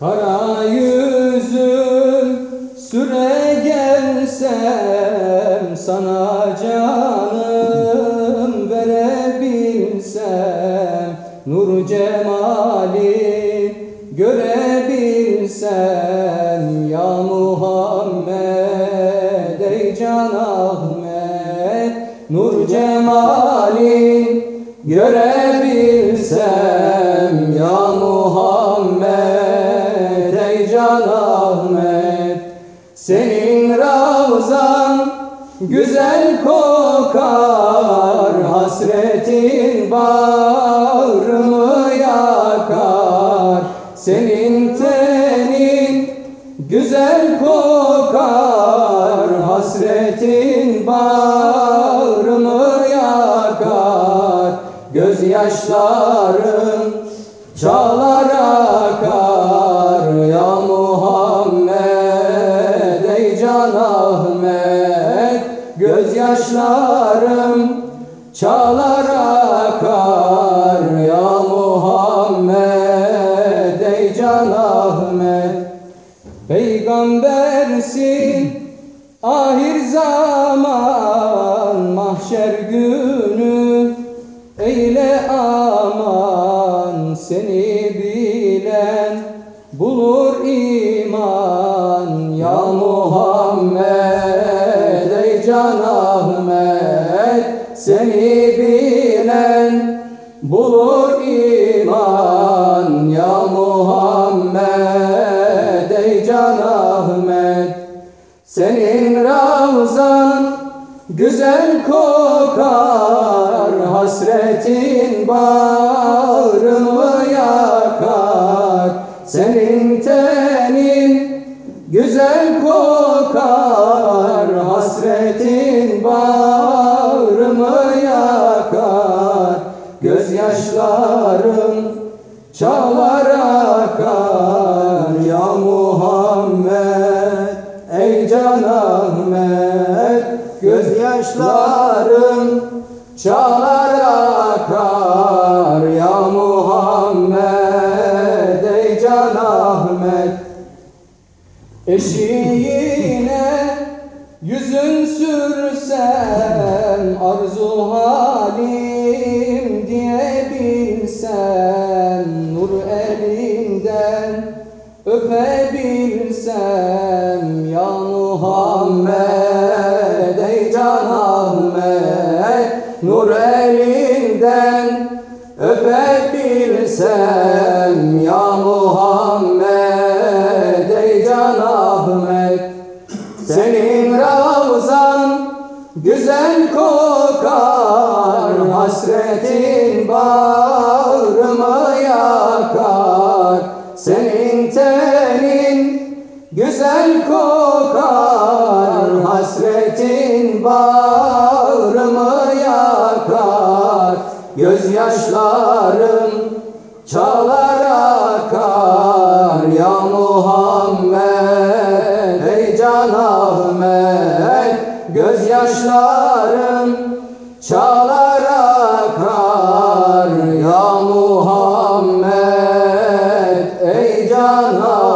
Kara yüzüm süre gelsem sana canım verebilsem Nur cemali görebilsem ya Muhammed ey can Ahmet Nur cemali görebilsem can senin ravzan güzel kokar Hasretin bağrımı yakar. Senin tenin güzel kokar Hasretin bağrımı yakar. Gözyaşların Çağlar akar Gözyaşlarım çağlar akar. Ya Muhammed ey can Ahmet Peygambersin. Ahir zaman mahşer günü eyle aman. Seni bilen bulur iman. Ya Muhammed ey can Ahmet seni bilen bulur iman. Ya Muhammed ey can Ahmet. Senin ravzan güzel kokar Hasretin bağrımı yakar. Senin tenin güzel kokar Gözyaşlarım Çağlar akar. Ya Muhammed Ey can Ahmet Gözyaşlarım Çağlar akar. Ya Muhammed Ey can Ahmet Eşiğine yüzün sürsem öpebilsem ya Muhammed ey can Ahmet nur elinden. Öpebilsem ya Muhammed ey can Ahmet senin ravzan güzel kokar Hasretin bağrımı yakar Senin tenin güzel kokar Hasretin bağrımı yakar. Gözyaşlarım Çağlar akar. Ya Muhammed Ey can Ahmet Gözyaşlarım এই জানা